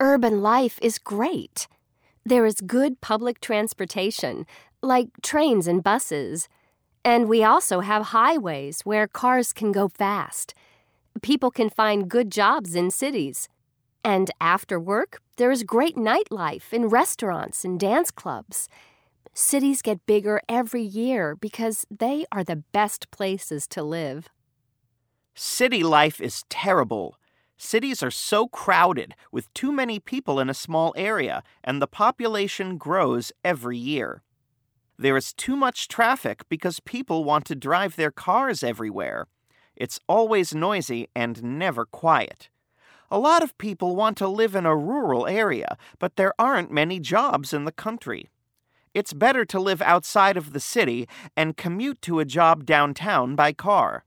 Urban life is great. There is good public transportation, like trains and buses. And we also have highways where cars can go fast. People can find good jobs in cities. And after work, there is great nightlife in restaurants and dance clubs. Cities get bigger every year because they are the best places to live. City life is terrible. Cities are so crowded with too many people in a small area, and the population grows every year. There is too much traffic because people want to drive their cars everywhere. It's always noisy and never quiet. A lot of people want to live in a rural area, but there aren't many jobs in the country. It's better to live outside of the city and commute to a job downtown by car.